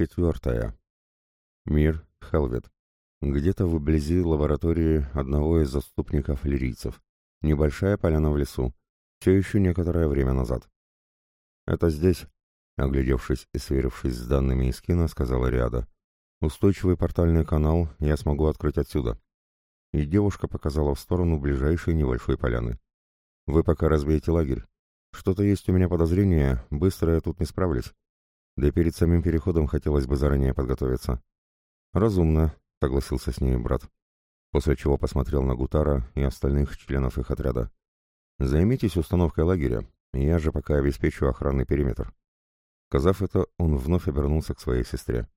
четвертая. Мир Хелвет. Где-то вблизи лаборатории одного из заступников лирийцев. Небольшая поляна в лесу. Все еще некоторое время назад. «Это здесь», — оглядевшись и сверившись с данными из кино, сказала Риада. «Устойчивый портальный канал я смогу открыть отсюда». И девушка показала в сторону ближайшей небольшой поляны. «Вы пока разбейте лагерь. Что-то есть у меня подозрение, быстро я тут не справлюсь. Да и перед самим переходом хотелось бы заранее подготовиться». «Разумно», — согласился с ней брат. После чего посмотрел на Гутара и остальных членов их отряда. «Займитесь установкой лагеря, я же пока обеспечу охранный периметр». Сказав это, он вновь обернулся к своей сестре.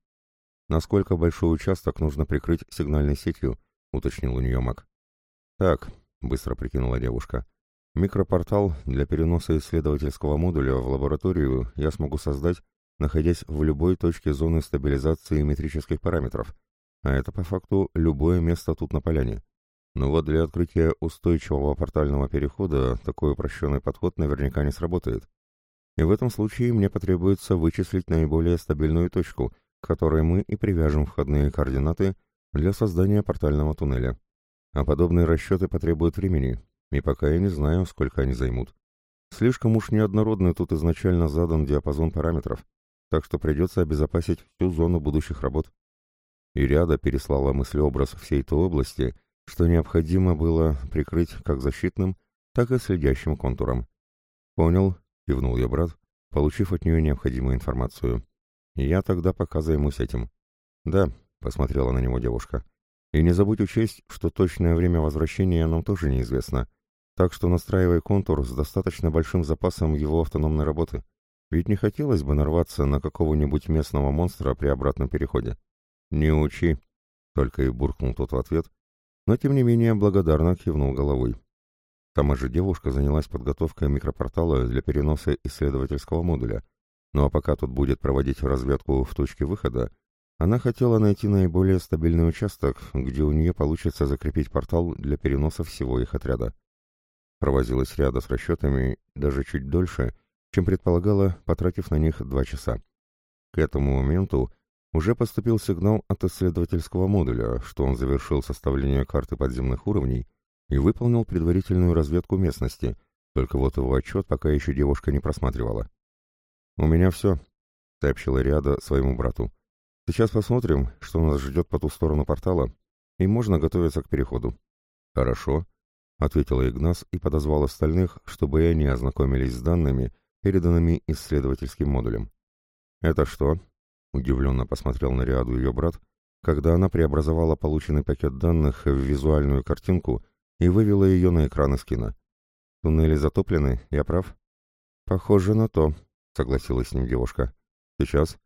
«Насколько большой участок нужно прикрыть сигнальной сетью?» — уточнил у нее маг. «Так», — быстро прикинула девушка, — «микропортал для переноса исследовательского модуля в лабораторию я смогу создать, находясь в любой точке зоны стабилизации метрических параметров, а это по факту любое место тут на поляне. Но вот для открытия устойчивого портального перехода такой упрощенный подход наверняка не сработает. И в этом случае мне потребуется вычислить наиболее стабильную точку, к которой мы и привяжем входные координаты для создания портального туннеля. А подобные расчеты потребуют времени, и пока я не знаю, сколько они займут. Слишком уж неоднородный тут изначально задан диапазон параметров, так что придется обезопасить всю зону будущих работ. И ряда переслала мыслеобраз всей той области, что необходимо было прикрыть как защитным, так и следящим контуром. «Понял», — кивнул я брат, получив от нее необходимую информацию. «Я тогда пока займусь этим». «Да», — посмотрела на него девушка. «И не забудь учесть, что точное время возвращения нам тоже неизвестно, так что настраивай контур с достаточно большим запасом его автономной работы. Ведь не хотелось бы нарваться на какого-нибудь местного монстра при обратном переходе». «Не учи», — только и буркнул тот в ответ, но тем не менее благодарно кивнул головой. Сама же девушка занялась подготовкой микропортала для переноса исследовательского модуля, ну а пока тут будет проводить разведку в точке выхода, она хотела найти наиболее стабильный участок, где у нее получится закрепить портал для переноса всего их отряда. Провозилась ряда с расчетами даже чуть дольше, чем предполагала, потратив на них два часа. К этому моменту уже поступил сигнал от исследовательского модуля, что он завершил составление карты подземных уровней и выполнил предварительную разведку местности, только вот его отчет пока еще девушка не просматривала. «У меня все», — сообщила Риада своему брату. «Сейчас посмотрим, что нас ждет по ту сторону портала, и можно готовиться к переходу». «Хорошо», — ответила Игнас и подозвал остальных, чтобы и они ознакомились с данными, переданными исследовательским модулем. «Это что?» Удивленно посмотрел на Риаду ее брат, когда она преобразовала полученный пакет данных в визуальную картинку и вывела ее на экран эскина. «Туннели затоплены, я прав?» «Похоже на то», — согласилась с ним девушка. «Сейчас».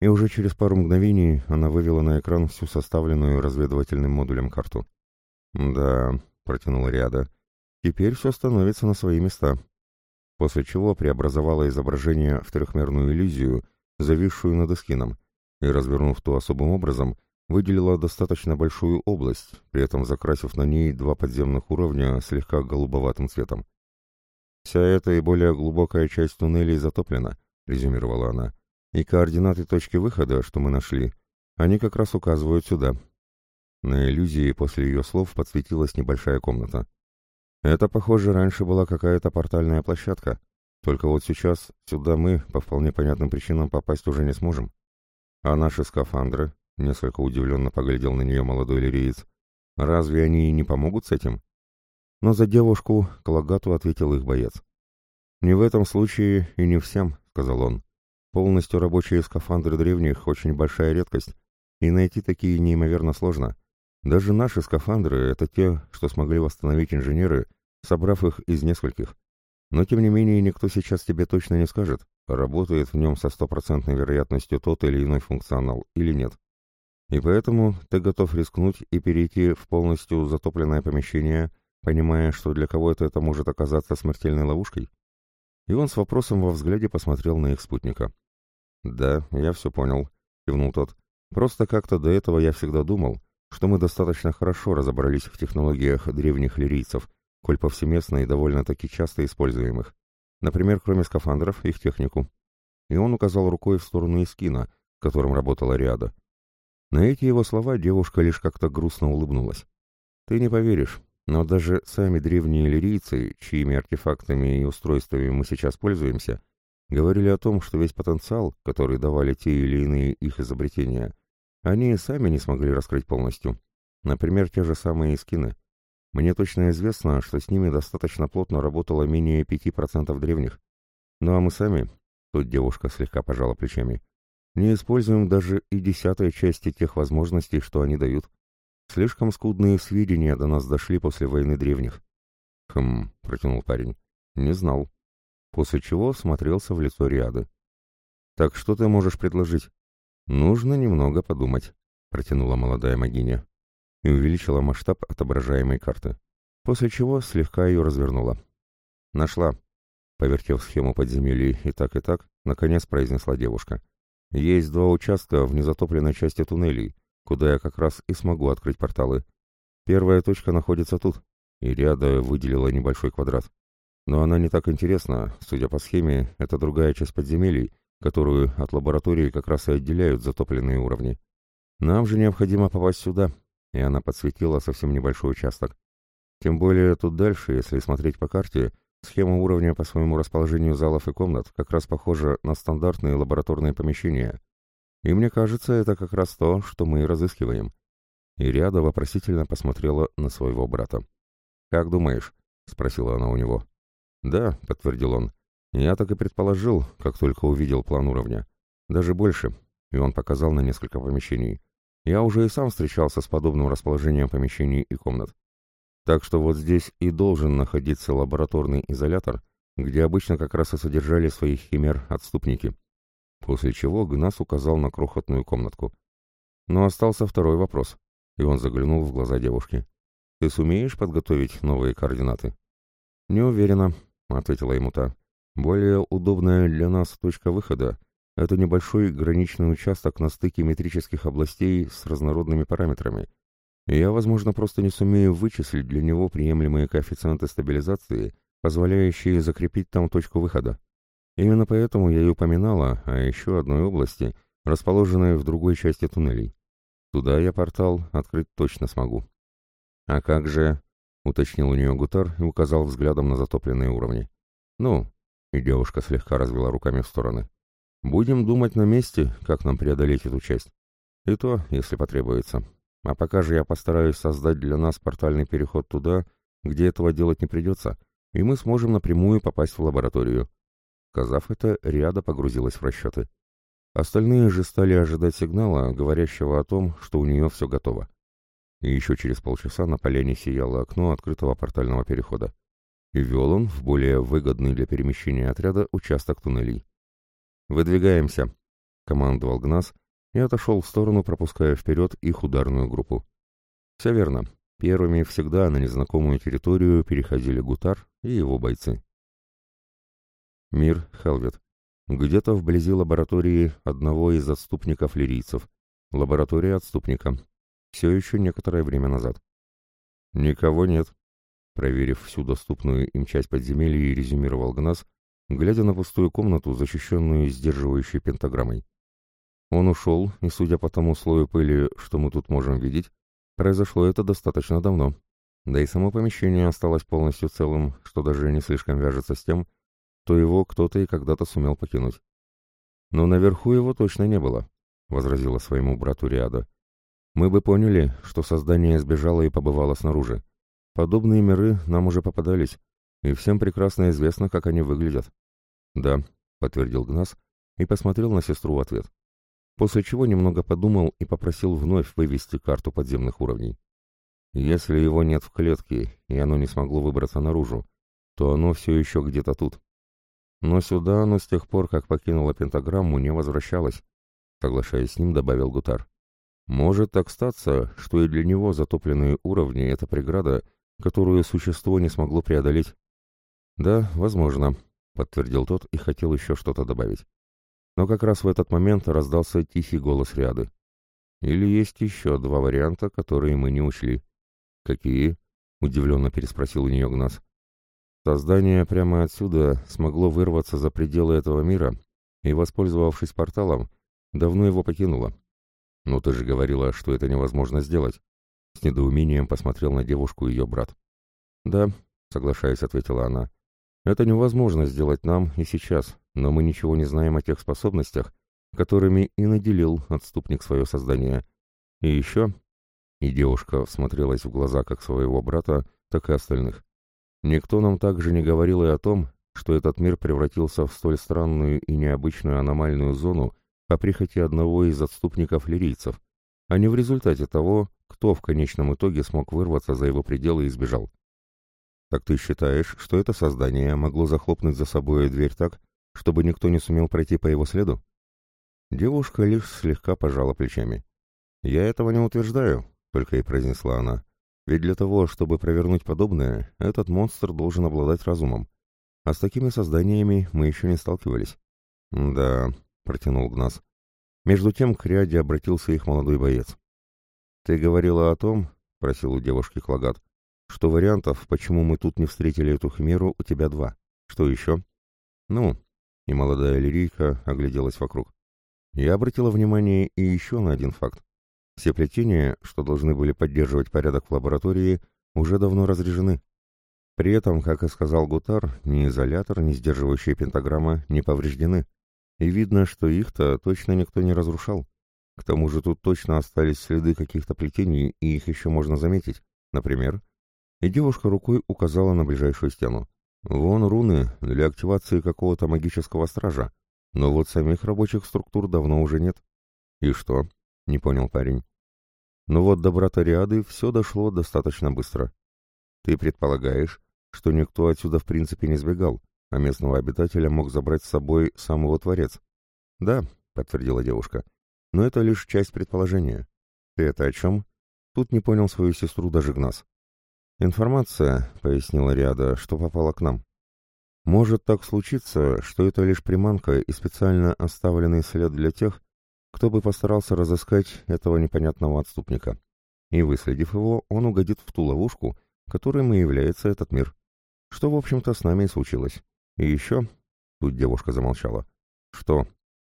И уже через пару мгновений она вывела на экран всю составленную разведывательным модулем карту. «Да», — протянула Риада, — «теперь все становится на свои места». После чего преобразовала изображение в трехмерную иллюзию — зависшую над эскином, и, развернув ту особым образом, выделила достаточно большую область, при этом закрасив на ней два подземных уровня слегка голубоватым цветом. «Вся эта и более глубокая часть туннелей затоплена», — резюмировала она, «и координаты точки выхода, что мы нашли, они как раз указывают сюда». На иллюзии после ее слов подсветилась небольшая комната. Это, похоже, раньше была какая-то портальная площадка, только вот сейчас сюда мы, по вполне понятным причинам, попасть уже не сможем. А наши скафандры, несколько удивленно поглядел на нее молодой лириец, разве они не помогут с этим? Но за девушку Калагату ответил их боец. «Не в этом случае и не всем», — сказал он. «Полностью рабочие скафандры древних — очень большая редкость, и найти такие неимоверно сложно. Даже наши скафандры — это те, что смогли восстановить инженеры, собрав их из нескольких. Но тем не менее никто сейчас тебе точно не скажет, работает в нем со стопроцентной вероятностью тот или иной функционал или нет. И поэтому ты готов рискнуть и перейти в полностью затопленное помещение, понимая, что для кого-то это может оказаться смертельной ловушкой? И он с вопросом во взгляде посмотрел на их спутника. «Да, я все понял», — кивнул тот. «Просто как-то до этого я всегда думал, что мы достаточно хорошо разобрались в технологиях древних лирийцев, коль повсеместно и довольно-таки часто используемых. Например, кроме скафандров, их технику. И он указал рукой в сторону Искина, которым работала Риада. На эти его слова девушка лишь как-то грустно улыбнулась. «Ты не поверишь, но даже сами древние лирийцы, чьими артефактами и устройствами мы сейчас пользуемся, говорили о том, что весь потенциал, который давали те или иные их изобретения, они сами не смогли раскрыть полностью. Например, те же самые скины. Мне точно известно, что с ними достаточно плотно работало менее 5% древних. Ну а мы сами, тут девушка слегка пожала плечами, не используем даже и десятой части тех возможностей, что они дают. Слишком скудные сведения до нас дошли после войны древних. Хм, протянул парень. Не знал. После чего смотрелся в лицо Риады. Так что ты можешь предложить? Нужно немного подумать, протянула молодая магиня и увеличила масштаб отображаемой карты, после чего слегка ее развернула. Нашла. Повертев схему подземелья и так и так, наконец произнесла девушка. Есть два участка в незатопленной части туннелей, куда я как раз и смогу открыть порталы. Первая точка находится тут, и ряда выделила небольшой квадрат. Но она не так интересна, судя по схеме, это другая часть подземелий, которую от лаборатории как раз и отделяют затопленные уровни. Нам же необходимо попасть сюда, и она подсветила совсем небольшой участок. Тем более тут дальше, если смотреть по карте, схема уровня по своему расположению залов и комнат как раз похожа на стандартные лабораторные помещения, и мне кажется, это как раз то, что мы и разыскиваем. И Ряда вопросительно посмотрела на своего брата. «Как думаешь?» — спросила она у него. «Да», — подтвердил он. «Я так и предположил, как только увидел план уровня. Даже больше». И он показал на несколько помещений. Я уже и сам встречался с подобным расположением помещений и комнат. Так что вот здесь и должен находиться лабораторный изолятор, где обычно как раз и содержали своих химер отступники после чего Гнас указал на крохотную комнатку. Но остался второй вопрос, и он заглянул в глаза девушки. «Ты сумеешь подготовить новые координаты?» «Не уверена», — ответила ему та. «Более удобная для нас точка выхода — это небольшой граничный участок на стыке метрических областей с разнородными параметрами. И я, возможно, просто не сумею вычислить для него приемлемые коэффициенты стабилизации, позволяющие закрепить там точку выхода. Именно поэтому я и упоминала о еще одной области, расположенной в другой части туннелей. Туда я портал открыть точно смогу. «А как же...» — уточнил у нее Гутар и указал взглядом на затопленные уровни. «Ну...» — и девушка слегка развела руками в стороны. «Будем думать на месте, как нам преодолеть эту часть. И то, если потребуется. А пока же я постараюсь создать для нас портальный переход туда, где этого делать не придется, и мы сможем напрямую попасть в лабораторию. Сказав это, Риада погрузилась в расчеты. Остальные же стали ожидать сигнала, говорящего о том, что у нее все готово. И еще через полчаса на поляне сияло окно открытого портального перехода. И вел он в более выгодный для перемещения отряда участок туннелей. «Выдвигаемся», — командовал Гнас и отошел в сторону, пропуская вперед их ударную группу. Все верно. Первыми всегда на незнакомую территорию переходили Гутар и его бойцы. Мир Хелвет. Где-то вблизи лаборатории одного из отступников лирийцев. Лаборатория отступника. Все еще некоторое время назад. Никого нет. Проверив всю доступную им часть подземелья, резюмировал Гнас, глядя на пустую комнату, защищенную сдерживающей пентаграммой. Он ушел, и, судя по тому слою пыли, что мы тут можем видеть, произошло это достаточно давно. Да и само помещение осталось полностью целым, что даже не слишком вяжется с тем, то его кто-то и когда-то сумел покинуть. «Но наверху его точно не было», — возразила своему брату Риада. «Мы бы поняли, что создание сбежало и побывало снаружи. Подобные миры нам уже попадались, и всем прекрасно известно, как они выглядят». «Да», — подтвердил Гнас и посмотрел на сестру в ответ. После чего немного подумал и попросил вновь вывести карту подземных уровней. Если его нет в клетке, и оно не смогло выбраться наружу, то оно все еще где-то тут. Но сюда оно с тех пор, как покинуло пентаграмму, не возвращалось, соглашаясь с ним, добавил Гутар. Может так статься, что и для него затопленные уровни — это преграда, которую существо не смогло преодолеть. Да, возможно, подтвердил тот и хотел еще что-то добавить. Но как раз в этот момент раздался тихий голос Ряды. Или есть еще два варианта, которые мы не учли. Какие? Удивленно переспросил у нее Гнас. Создание прямо отсюда смогло вырваться за пределы этого мира и, воспользовавшись порталом, давно его покинула. Но ты же говорила, что это невозможно сделать. С недоумением посмотрел на девушку ее брат. Да, соглашаясь, ответила она. Это невозможно сделать нам и сейчас, но мы ничего не знаем о тех способностях, которыми и наделил отступник свое создание. И еще... И девушка всмотрелась в глаза как своего брата, так и остальных. Никто нам также не говорил и о том, что этот мир превратился в столь странную и необычную аномальную зону по прихоти одного из отступников лирийцев, а не в результате того, кто в конечном итоге смог вырваться за его пределы и сбежал. Так ты считаешь, что это создание могло захлопнуть за собой дверь так, чтобы никто не сумел пройти по его следу? Девушка лишь слегка пожала плечами. «Я этого не утверждаю», — только и произнесла она. «Ведь для того, чтобы провернуть подобное, этот монстр должен обладать разумом. А с такими созданиями мы еще не сталкивались». «Да», — протянул Гнас. Между тем к ряде обратился их молодой боец. «Ты говорила о том, — просил у девушки Клагат, — что вариантов, почему мы тут не встретили эту химеру, у тебя два. Что еще?» «Ну...» — и молодая лирийка огляделась вокруг. Я обратила внимание и еще на один факт. Все плетения, что должны были поддерживать порядок в лаборатории, уже давно разряжены. При этом, как и сказал Гутар, ни изолятор, ни сдерживающая пентаграмма не повреждены. И видно, что их-то точно никто не разрушал. К тому же тут точно остались следы каких-то плетений, и их еще можно заметить. Например, и девушка рукой указала на ближайшую стену. Вон руны для активации какого-то магического стража, но вот самих рабочих структур давно уже нет. И что? Не понял парень. Но вот до брата Риады все дошло достаточно быстро. Ты предполагаешь, что никто отсюда в принципе не сбегал, а местного обитателя мог забрать с собой сам его творец? Да, подтвердила девушка. Но это лишь часть предположения. Ты это о чем? Тут не понял свою сестру даже Гнас. Информация, пояснила Риада, что попала к нам. Может так случиться, что это лишь приманка и специально оставленный след для тех, кто бы постарался разыскать этого непонятного отступника. И, выследив его, он угодит в ту ловушку, которой и является этот мир. Что, в общем-то, с нами и случилось. И еще... Тут девушка замолчала. Что?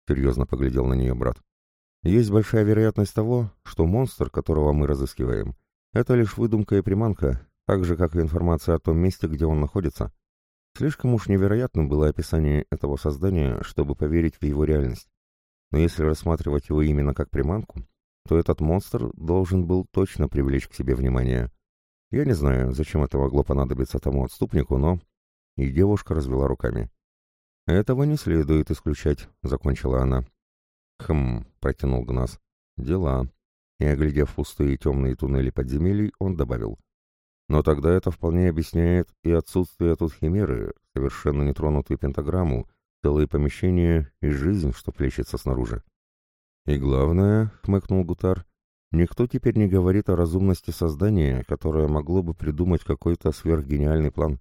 Серьезно поглядел на нее брат. Есть большая вероятность того, что монстр, которого мы разыскиваем, это лишь выдумка и приманка, так же, как и информация о том месте, где он находится. Слишком уж невероятным было описание этого создания, чтобы поверить в его реальность. Но если рассматривать его именно как приманку, то этот монстр должен был точно привлечь к себе внимание. Я не знаю, зачем это могло понадобиться тому отступнику, но... И девушка развела руками. «Этого не следует исключать», — закончила она. «Хм», — протянул Гнас. «Дела». И, оглядев пустые темные туннели подземелий, он добавил. Но тогда это вполне объясняет и отсутствие тут химеры, совершенно нетронутую пентаграмму, целые помещения и жизнь, что плещется снаружи. И главное, — хмыкнул Гутар, — никто теперь не говорит о разумности создания, которое могло бы придумать какой-то сверхгениальный план.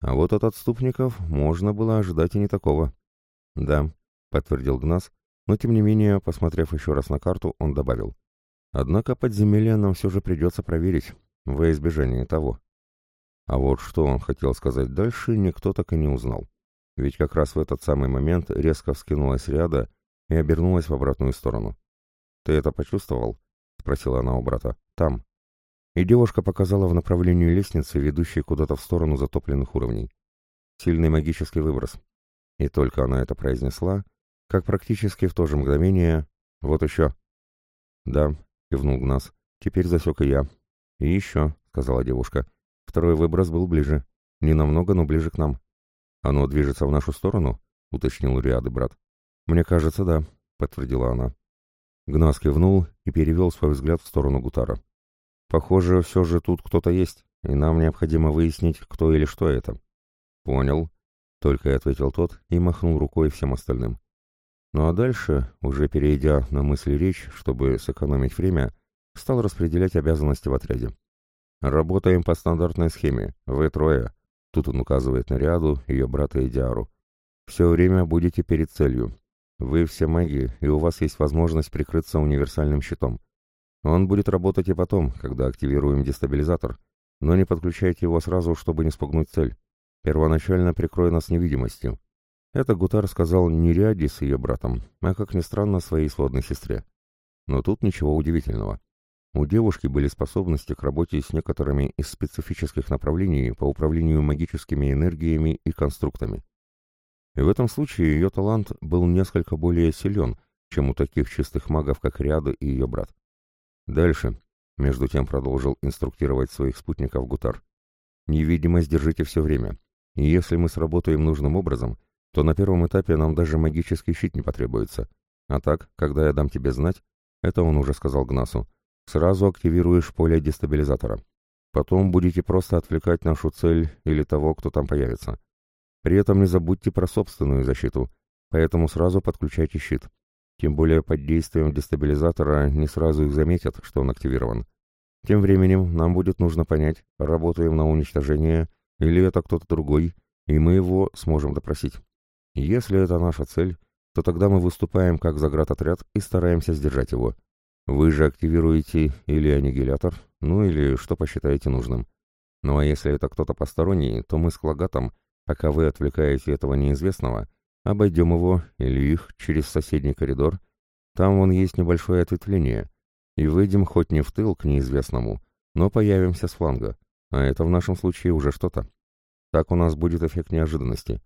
А вот от отступников можно было ожидать и не такого. Да, — подтвердил Гнас, но тем не менее, посмотрев еще раз на карту, он добавил. Однако подземелье нам все же придется проверить, во избежание того. А вот что он хотел сказать дальше, никто так и не узнал. Ведь как раз в этот самый момент резко вскинулась ряда и обернулась в обратную сторону. «Ты это почувствовал?» — спросила она у брата. «Там». И девушка показала в направлении лестницы, ведущей куда-то в сторону затопленных уровней. Сильный магический выброс. И только она это произнесла, как практически в то же мгновение... «Вот еще». «Да», — кивнул Гнас, — «теперь засек и я, «И еще», — сказала девушка, — «второй выброс был ближе. Не намного, но ближе к нам». «Оно движется в нашу сторону?» — уточнил Риады брат. «Мне кажется, да», — подтвердила она. Гнас кивнул и перевел свой взгляд в сторону Гутара. «Похоже, все же тут кто-то есть, и нам необходимо выяснить, кто или что это». «Понял», — только и ответил тот и махнул рукой всем остальным. Ну а дальше, уже перейдя на мысли речь, чтобы сэкономить время, стал распределять обязанности в отряде. «Работаем по стандартной схеме. Вы трое». Тут он указывает на Риаду, ее брата и Диару. «Все время будете перед целью. Вы все маги, и у вас есть возможность прикрыться универсальным щитом. Он будет работать и потом, когда активируем дестабилизатор, но не подключайте его сразу, чтобы не спугнуть цель. Первоначально прикрой нас невидимостью. Это Гутар сказал не Ряди с ее братом, а, как ни странно, своей сводной сестре. Но тут ничего удивительного. У девушки были способности к работе с некоторыми из специфических направлений по управлению магическими энергиями и конструктами. И в этом случае ее талант был несколько более силен, чем у таких чистых магов, как Ряда и ее брат. Дальше, между тем продолжил инструктировать своих спутников Гутар. Невидимость держите все время. И если мы сработаем нужным образом, то на первом этапе нам даже магический щит не потребуется. А так, когда я дам тебе знать, это он уже сказал Гнасу, сразу активируешь поле дестабилизатора. Потом будете просто отвлекать нашу цель или того, кто там появится. При этом не забудьте про собственную защиту, поэтому сразу подключайте щит. Тем более под действием дестабилизатора не сразу их заметят, что он активирован. Тем временем нам будет нужно понять, работаем на уничтожение или это кто-то другой, и мы его сможем допросить. Если это наша цель, то тогда мы выступаем как заградотряд и стараемся сдержать его. Вы же активируете или аннигилятор, ну или что посчитаете нужным. Ну а если это кто-то посторонний, то мы с Клагатом, пока вы отвлекаете этого неизвестного, обойдем его или их через соседний коридор, там вон есть небольшое ответвление, и выйдем хоть не в тыл к неизвестному, но появимся с фланга, а это в нашем случае уже что-то. Так у нас будет эффект неожиданности.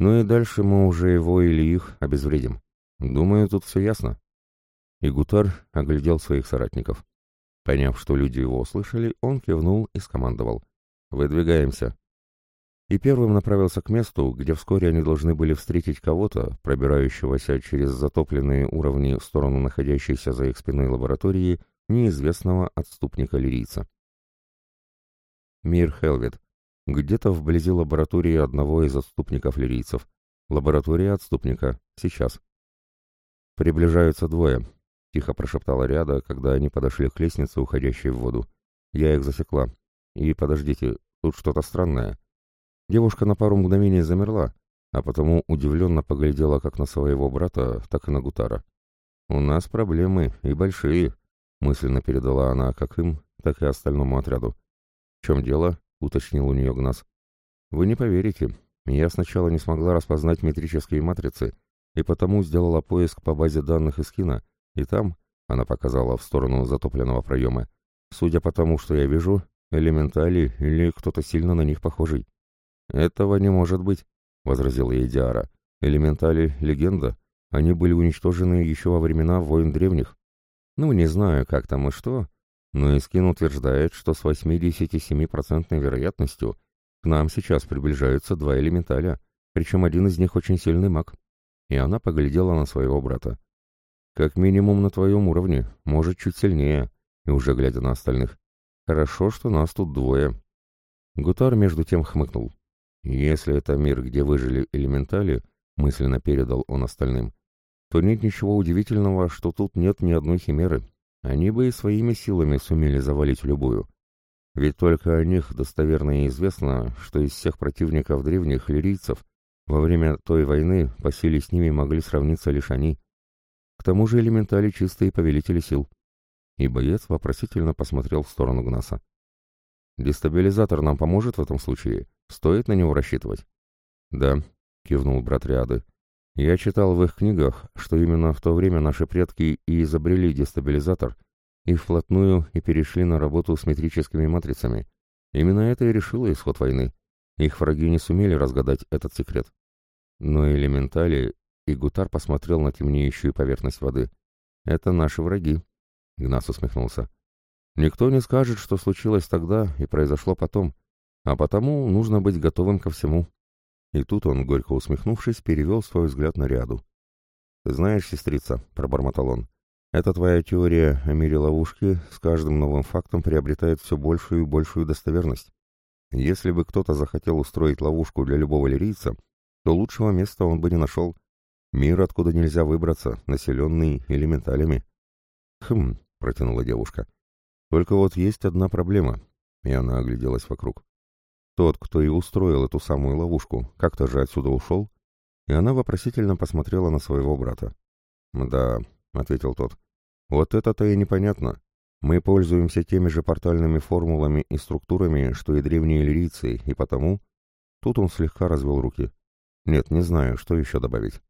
Ну и дальше мы уже его или их обезвредим. Думаю, тут все ясно. И Гутар оглядел своих соратников. Поняв, что люди его услышали, он кивнул и скомандовал. «Выдвигаемся». И первым направился к месту, где вскоре они должны были встретить кого-то, пробирающегося через затопленные уровни в сторону находящейся за их спиной лаборатории неизвестного отступника-лирийца. Мир Хелвет, где-то вблизи лаборатории одного из отступников лирийцев. Лаборатория отступника. Сейчас. Приближаются двое. Тихо прошептала Ряда, когда они подошли к лестнице, уходящей в воду. Я их засекла. И подождите, тут что-то странное. Девушка на пару мгновений замерла, а потому удивленно поглядела как на своего брата, так и на Гутара. «У нас проблемы, и большие», — мысленно передала она как им, так и остальному отряду. «В чем дело?» уточнил у нее Гнас. «Вы не поверите, я сначала не смогла распознать метрические матрицы, и потому сделала поиск по базе данных из кино, и там, она показала в сторону затопленного проема, судя по тому, что я вижу, элементали или кто-то сильно на них похожий». «Этого не может быть», — возразила ей Диара. «Элементали — легенда. Они были уничтожены еще во времена войн древних. Ну, не знаю, как там и что, но Искин утверждает, что с 87% вероятностью к нам сейчас приближаются два элементаля, причем один из них очень сильный маг. И она поглядела на своего брата. Как минимум на твоем уровне, может, чуть сильнее, и уже глядя на остальных. Хорошо, что нас тут двое. Гутар между тем хмыкнул. Если это мир, где выжили элементали, мысленно передал он остальным, то нет ничего удивительного, что тут нет ни одной химеры, они бы и своими силами сумели завалить любую. Ведь только о них достоверно и известно, что из всех противников древних лирийцев во время той войны по силе с ними могли сравниться лишь они. К тому же элементали чистые повелители сил. И боец вопросительно посмотрел в сторону Гнаса. «Дестабилизатор нам поможет в этом случае? Стоит на него рассчитывать?» «Да», — кивнул брат Риады. Я читал в их книгах, что именно в то время наши предки и изобрели дестабилизатор, и вплотную и перешли на работу с метрическими матрицами. Именно это и решило исход войны. Их враги не сумели разгадать этот секрет. Но элементали, и Гутар посмотрел на темнеющую поверхность воды. «Это наши враги», — Гнас усмехнулся. «Никто не скажет, что случилось тогда и произошло потом, а потому нужно быть готовым ко всему». И тут он, горько усмехнувшись, перевел свой взгляд на ряду. «Ты знаешь, сестрица», — пробормотал он, — «эта твоя теория о мире ловушки с каждым новым фактом приобретает все большую и большую достоверность. Если бы кто-то захотел устроить ловушку для любого лирийца, то лучшего места он бы не нашел. Мир, откуда нельзя выбраться, населенный элементалями». «Хм», — протянула девушка. «Только вот есть одна проблема», — и она огляделась вокруг. Тот, кто и устроил эту самую ловушку, как-то же отсюда ушел, и она вопросительно посмотрела на своего брата. «Да», — ответил тот, — «вот это-то и непонятно. Мы пользуемся теми же портальными формулами и структурами, что и древние лирийцы, и потому...» Тут он слегка развел руки. Нет, не знаю, что еще добавить.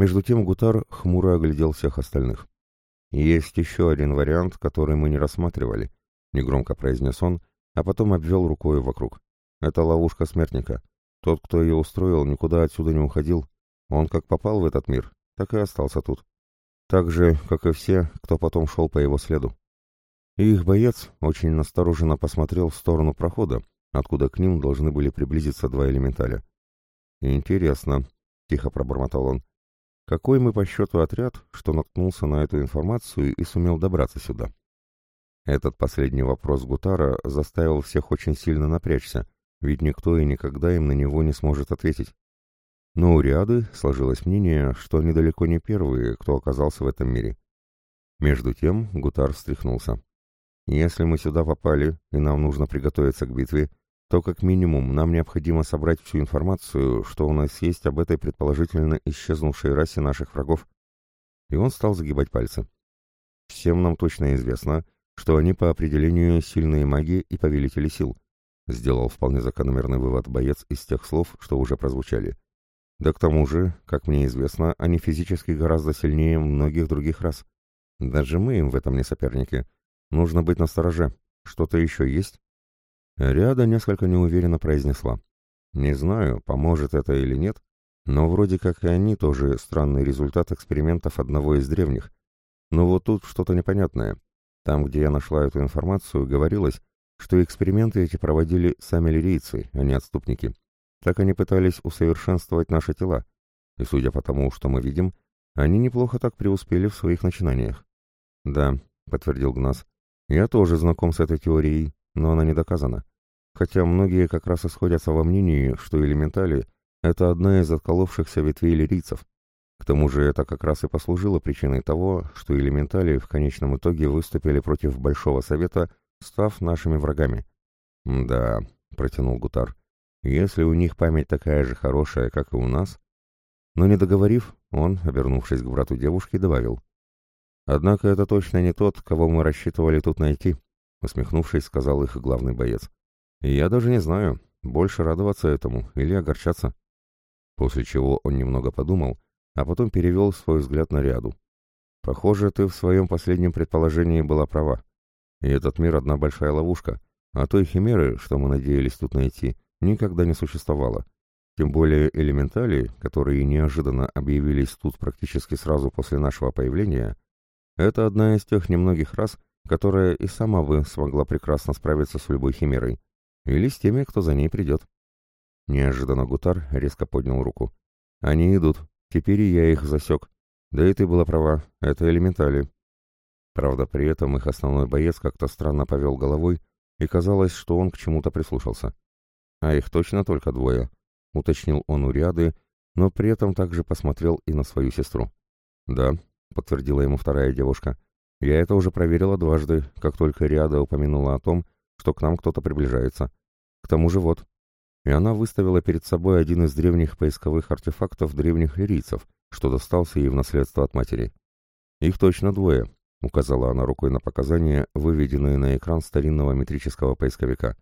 Между тем Гутар хмуро оглядел всех остальных. «Есть еще один вариант, который мы не рассматривали», — негромко произнес он, а потом обвел рукой вокруг. «Это ловушка смертника. Тот, кто ее устроил, никуда отсюда не уходил. Он как попал в этот мир, так и остался тут. Так же, как и все, кто потом шел по его следу. И их боец очень настороженно посмотрел в сторону прохода, откуда к ним должны были приблизиться два элементаля. «Интересно», — тихо пробормотал он, — «какой мы по счету отряд, что наткнулся на эту информацию и сумел добраться сюда?» Этот последний вопрос Гутара заставил всех очень сильно напрячься, ведь никто и никогда им на него не сможет ответить. Но у Риады сложилось мнение, что они далеко не первые, кто оказался в этом мире. Между тем Гутар встряхнулся. «Если мы сюда попали, и нам нужно приготовиться к битве, то как минимум нам необходимо собрать всю информацию, что у нас есть об этой предположительно исчезнувшей расе наших врагов». И он стал загибать пальцы. «Всем нам точно известно, что они по определению сильные маги и повелители сил», сделал вполне закономерный вывод боец из тех слов, что уже прозвучали. Да к тому же, как мне известно, они физически гораздо сильнее многих других рас. Даже мы им в этом не соперники. Нужно быть настороже. Что-то еще есть?» Ряда несколько неуверенно произнесла. «Не знаю, поможет это или нет, но вроде как и они тоже странный результат экспериментов одного из древних. Но вот тут что-то непонятное. Там, где я нашла эту информацию, говорилось, что эксперименты эти проводили сами лирийцы, а не отступники. Так они пытались усовершенствовать наши тела, и, судя по тому, что мы видим, они неплохо так преуспели в своих начинаниях. «Да», — подтвердил Гнас, — «я тоже знаком с этой теорией, но она не доказана. Хотя многие как раз исходятся во мнении, что элементали — это одна из отколовшихся ветвей лирийцев. К тому же это как раз и послужило причиной того, что элементали в конечном итоге выступили против Большого Совета, став нашими врагами. «Да», — протянул Гутар, если у них память такая же хорошая, как и у нас... Но не договорив, он, обернувшись к брату девушки, добавил. «Однако это точно не тот, кого мы рассчитывали тут найти», — усмехнувшись, сказал их главный боец. «И я даже не знаю, больше радоваться этому или огорчаться». После чего он немного подумал, а потом перевел свой взгляд на ряду. «Похоже, ты в своем последнем предположении была права. И этот мир одна большая ловушка, а той химеры, что мы надеялись тут найти, — никогда не существовало. Тем более элементали, которые неожиданно объявились тут практически сразу после нашего появления, это одна из тех немногих рас, которая и сама бы смогла прекрасно справиться с любой химерой, или с теми, кто за ней придет. Неожиданно Гутар резко поднял руку. «Они идут. Теперь и я их засек. Да и ты была права, это элементали». Правда, при этом их основной боец как-то странно повел головой, и казалось, что он к чему-то прислушался. «А их точно только двое», — уточнил он у Риады, но при этом также посмотрел и на свою сестру. «Да», — подтвердила ему вторая девушка, — «я это уже проверила дважды, как только Риада упомянула о том, что к нам кто-то приближается. К тому же вот». И она выставила перед собой один из древних поисковых артефактов древних лирийцев, что достался ей в наследство от матери. «Их точно двое», — указала она рукой на показания, выведенные на экран старинного метрического поисковика.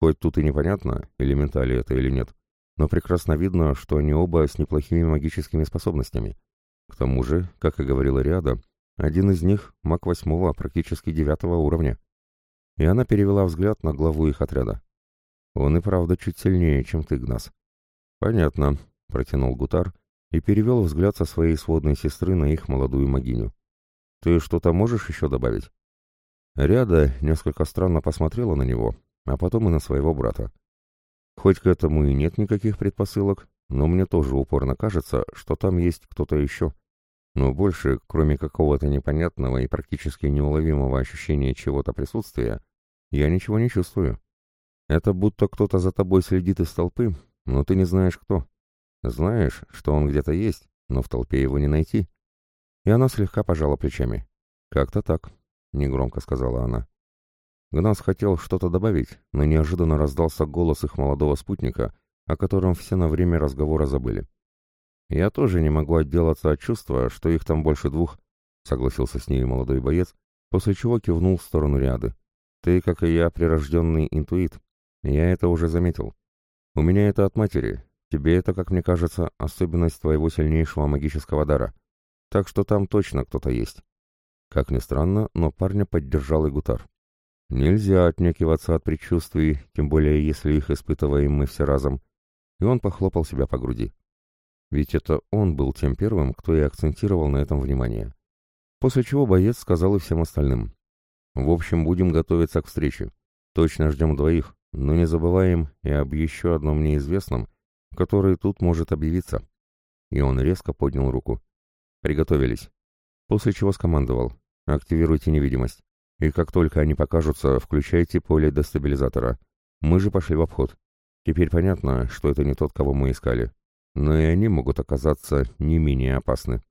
Хоть тут и непонятно, элементали это или нет, но прекрасно видно, что они оба с неплохими магическими способностями. К тому же, как и говорила Риада, один из них — маг восьмого, практически девятого уровня. И она перевела взгляд на главу их отряда. Он и правда чуть сильнее, чем ты, Гнас. «Понятно», — протянул Гутар и перевел взгляд со своей сводной сестры на их молодую магиню. «Ты что-то можешь еще добавить?» Ряда несколько странно посмотрела на него, а потом и на своего брата. Хоть к этому и нет никаких предпосылок, но мне тоже упорно кажется, что там есть кто-то еще. Но больше, кроме какого-то непонятного и практически неуловимого ощущения чего-то присутствия, я ничего не чувствую. Это будто кто-то за тобой следит из толпы, но ты не знаешь кто. Знаешь, что он где-то есть, но в толпе его не найти. И она слегка пожала плечами. «Как-то так», — негромко сказала она. Гнас хотел что-то добавить, но неожиданно раздался голос их молодого спутника, о котором все на время разговора забыли. «Я тоже не могу отделаться от чувства, что их там больше двух», — согласился с ней молодой боец, после чего кивнул в сторону ряды. «Ты, как и я, прирожденный интуит. Я это уже заметил. У меня это от матери, Тебе это, как мне кажется, особенность твоего сильнейшего магического дара. Так что там точно кто-то есть. Как ни странно, но парня поддержал и Гутар. Нельзя отнекиваться от предчувствий, тем более если их испытываем мы все разом. И он похлопал себя по груди. Ведь это он был тем первым, кто и акцентировал на этом внимание. После чего боец сказал и всем остальным. В общем, будем готовиться к встрече. Точно ждем двоих, но не забываем и об еще одном неизвестном, который тут может объявиться. И он резко поднял руку. Приготовились. После чего скомандовал. Активируйте невидимость. И как только они покажутся, включайте поле дестабилизатора. Мы же пошли в обход. Теперь понятно, что это не тот, кого мы искали. Но и они могут оказаться не менее опасны.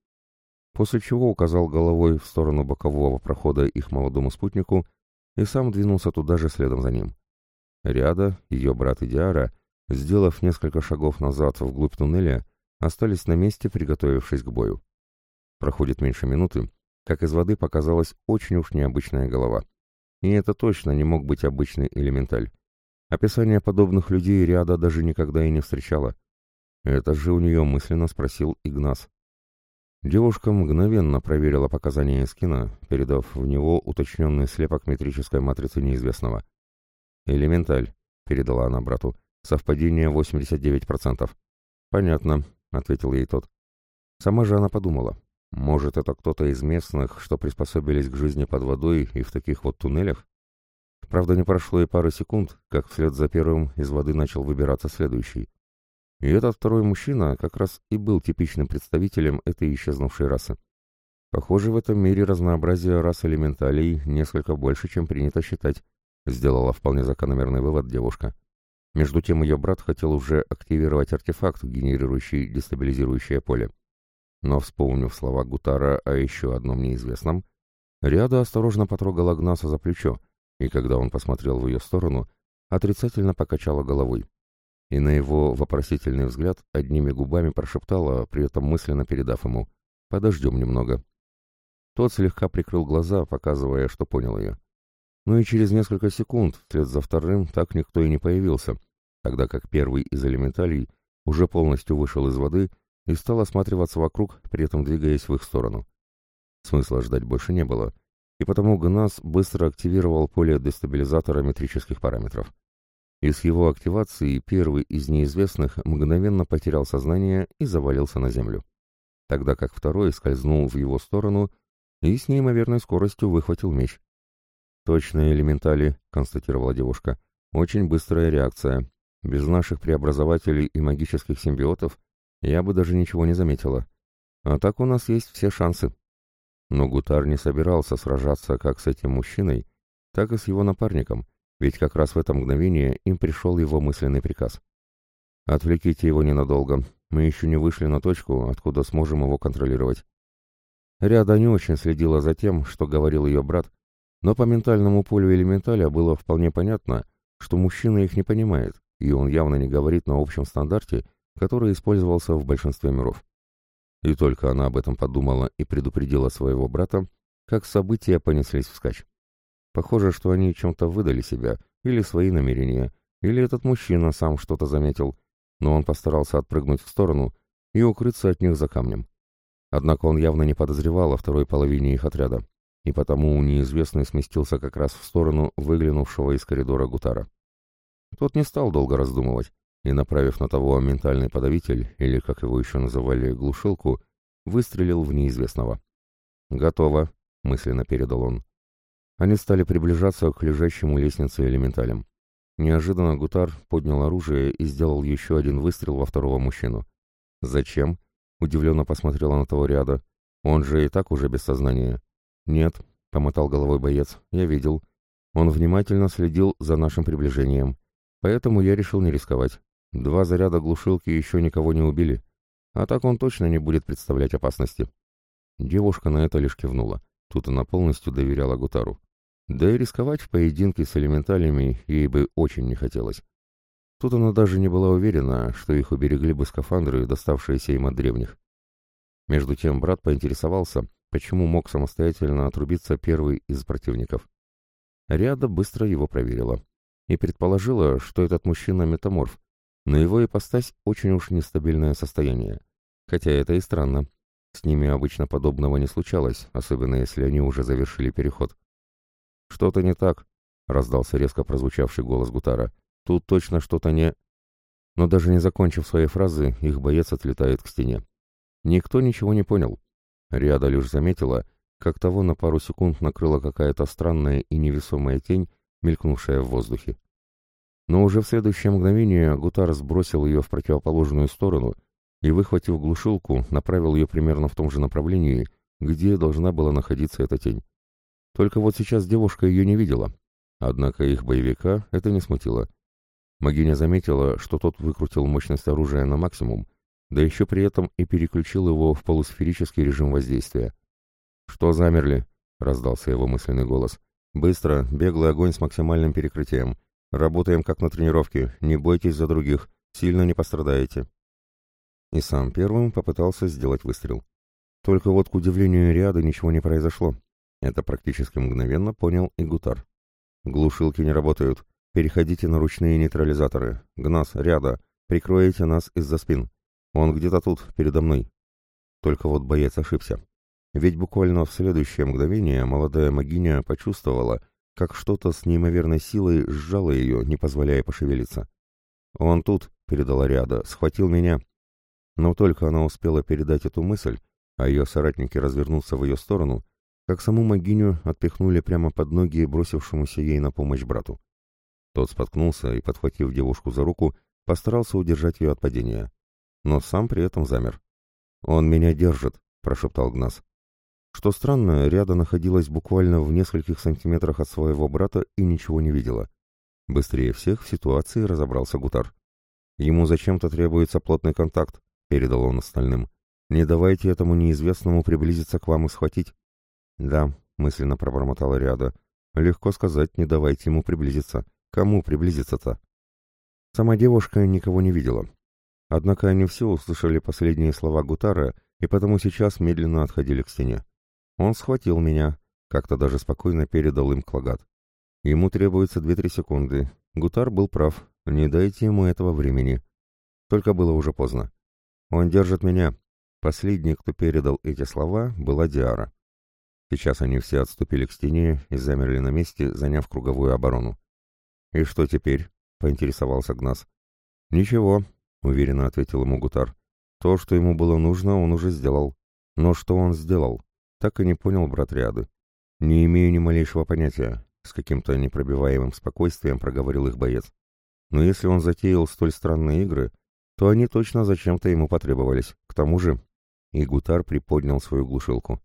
После чего указал головой в сторону бокового прохода их молодому спутнику и сам двинулся туда же следом за ним. Ряда, ее брат и Диара, сделав несколько шагов назад вглубь туннеля, остались на месте, приготовившись к бою. Проходит меньше минуты, как из воды показалась очень уж необычная голова. И это точно не мог быть обычный элементаль. Описание подобных людей ряда даже никогда и не встречала. Это же у нее мысленно спросил Игнас. Девушка мгновенно проверила показания Эскина, передав в него уточненный слепок метрической матрицы неизвестного. «Элементаль», — передала она брату, — «совпадение 89%. «Понятно», — ответил ей тот. Сама же она подумала, может, это кто-то из местных, что приспособились к жизни под водой и в таких вот туннелях? Правда, не прошло и пары секунд, как вслед за первым из воды начал выбираться следующий. И этот второй мужчина как раз и был типичным представителем этой исчезнувшей расы. Похоже, в этом мире разнообразие рас элементалей несколько больше, чем принято считать, сделала вполне закономерный вывод девушка. Между тем ее брат хотел уже активировать артефакт, генерирующий дестабилизирующее поле. Но, вспомнив слова Гутара о еще одном неизвестном, Риада осторожно потрогала Гнаса за плечо, и когда он посмотрел в ее сторону, отрицательно покачала головой. И на его вопросительный взгляд одними губами прошептала, при этом мысленно передав ему «Подождем немного». Тот слегка прикрыл глаза, показывая, что понял ее. Ну и через несколько секунд, вслед за вторым, так никто и не появился, тогда как первый из элементалей уже полностью вышел из воды и стал осматриваться вокруг, при этом двигаясь в их сторону. Смысла ждать больше не было, и потому ГНАС быстро активировал поле дестабилизатора метрических параметров. И с его активацией первый из неизвестных мгновенно потерял сознание и завалился на землю, тогда как второй скользнул в его сторону и с неимоверной скоростью выхватил меч. «Точно элементали», — констатировала девушка. «Очень быстрая реакция. Без наших преобразователей и магических симбиотов я бы даже ничего не заметила. А так у нас есть все шансы. Но Гутар не собирался сражаться как с этим мужчиной, так и с его напарником, ведь как раз в это мгновение им пришел его мысленный приказ. «Отвлеките его ненадолго, мы еще не вышли на точку, откуда сможем его контролировать». Ряда не очень следила за тем, что говорил ее брат, но по ментальному полю элементаля было вполне понятно, что мужчина их не понимает, и он явно не говорит на общем стандарте, который использовался в большинстве миров. И только она об этом подумала и предупредила своего брата, как события понеслись вскачь. Похоже, что они чем-то выдали себя, или свои намерения, или этот мужчина сам что-то заметил, но он постарался отпрыгнуть в сторону и укрыться от них за камнем. Однако он явно не подозревал о второй половине их отряда, и потому неизвестный сместился как раз в сторону выглянувшего из коридора Гутара. Тот не стал долго раздумывать, и, направив на того ментальный подавитель, или, как его еще называли, глушилку, выстрелил в неизвестного. «Готово», — мысленно передал он. Они стали приближаться к лежащему лестнице элементалям. Неожиданно Гутар поднял оружие и сделал еще один выстрел во второго мужчину. «Зачем?» — удивленно посмотрела на того ряда. «Он же и так уже без сознания». «Нет», — помотал головой боец, — «я видел. Он внимательно следил за нашим приближением. Поэтому я решил не рисковать. Два заряда глушилки еще никого не убили, а так он точно не будет представлять опасности. Девушка на это лишь кивнула. Тут она полностью доверяла Гутару. Да и рисковать в поединке с элементалями ей бы очень не хотелось. Тут она даже не была уверена, что их уберегли бы скафандры, доставшиеся им от древних. Между тем брат поинтересовался, почему мог самостоятельно отрубиться первый из противников. Ряда быстро его проверила и предположила, что этот мужчина метаморф, но его ипостась очень уж нестабильное состояние. Хотя это и странно. С ними обычно подобного не случалось, особенно если они уже завершили переход. «Что-то не так», — раздался резко прозвучавший голос Гутара. «Тут точно что-то не...» Но даже не закончив своей фразы, их боец отлетает к стене. Никто ничего не понял. Риада лишь заметила, как того на пару секунд накрыла какая-то странная и невесомая тень, мелькнувшая в воздухе. Но уже в следующее мгновение Гутар сбросил ее в противоположную сторону и, выхватив глушилку, направил ее примерно в том же направлении, где должна была находиться эта тень. Только вот сейчас девушка ее не видела, однако их боевика это не смутило. Магиня заметила, что тот выкрутил мощность оружия на максимум, да еще при этом и переключил его в полусферический режим воздействия. «Что замерли?» — раздался его мысленный голос. «Быстро, беглый огонь с максимальным перекрытием. Работаем как на тренировке, не бойтесь за других, сильно не пострадаете». И сам первым попытался сделать выстрел. Только вот, к удивлению ряда, ничего не произошло. Это практически мгновенно понял и Гутар. «Глушилки не работают. Переходите на ручные нейтрализаторы. Гнас, ряда. Прикроете нас из-за спин. Он где-то тут, передо мной». Только вот боец ошибся. Ведь буквально в следующее мгновение молодая магиня почувствовала, как что-то с неимоверной силой сжало ее, не позволяя пошевелиться. «Он тут», — передала ряда, — «схватил меня». Но только она успела передать эту мысль, а ее соратники развернуться в ее сторону, как саму могиню отпихнули прямо под ноги бросившемуся ей на помощь брату. Тот споткнулся и, подхватив девушку за руку, постарался удержать ее от падения. Но сам при этом замер. «Он меня держит», — прошептал Гнас. Что странно, Ряда находилась буквально в нескольких сантиметрах от своего брата и ничего не видела. Быстрее всех в ситуации разобрался Гутар. «Ему зачем-то требуется плотный контакт», — передал он остальным. «Не давайте этому неизвестному приблизиться к вам и схватить». «Да», — мысленно пробормотала Ряда. «Легко сказать, не давайте ему приблизиться. Кому приблизиться-то?» Сама девушка никого не видела. Однако они все услышали последние слова Гутара и потому сейчас медленно отходили к стене. Он схватил меня, как-то даже спокойно передал им Клагат. Ему требуется две-три секунды. Гутар был прав, не дайте ему этого времени. Только было уже поздно. Он держит меня. Последний, кто передал эти слова, была Диара. Сейчас они все отступили к стене и замерли на месте, заняв круговую оборону. «И что теперь?» — поинтересовался Гнас. «Ничего», — уверенно ответил ему Гутар. «То, что ему было нужно, он уже сделал. Но что он сделал? Так и не понял брат Ряды. Не имею ни малейшего понятия, с каким-то непробиваемым спокойствием проговорил их боец. Но если он затеял столь странные игры, то они точно зачем-то ему потребовались. К тому же... И Гутар приподнял свою глушилку.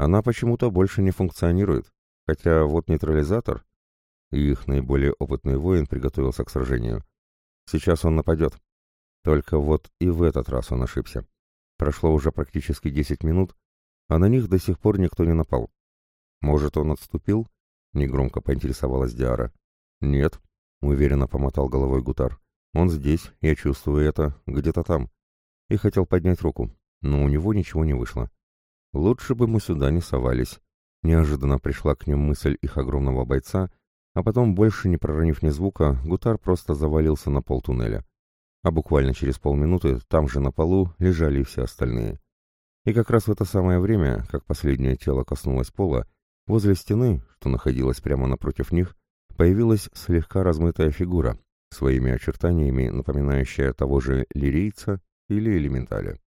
Она почему-то больше не функционирует, хотя вот нейтрализатор... И их наиболее опытный воин приготовился к сражению. Сейчас он нападет. Только вот и в этот раз он ошибся. Прошло уже практически десять минут, а на них до сих пор никто не напал. Может, он отступил? Негромко поинтересовалась Диара. Нет, уверенно помотал головой Гутар. Он здесь, я чувствую это, где-то там. И хотел поднять руку, но у него ничего не вышло. Лучше бы мы сюда не совались. Неожиданно пришла к ним мысль их огромного бойца, а потом, больше не проронив ни звука, Гутар просто завалился на пол туннеля. А буквально через полминуты там же на полу лежали все остальные. И как раз в это самое время, как последнее тело коснулось пола, возле стены, что находилась прямо напротив них, появилась слегка размытая фигура, своими очертаниями напоминающая того же лирийца или элементаля.